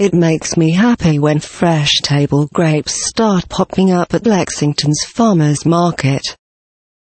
It makes me happy when fresh table grapes start popping up at Lexington's farmer's market.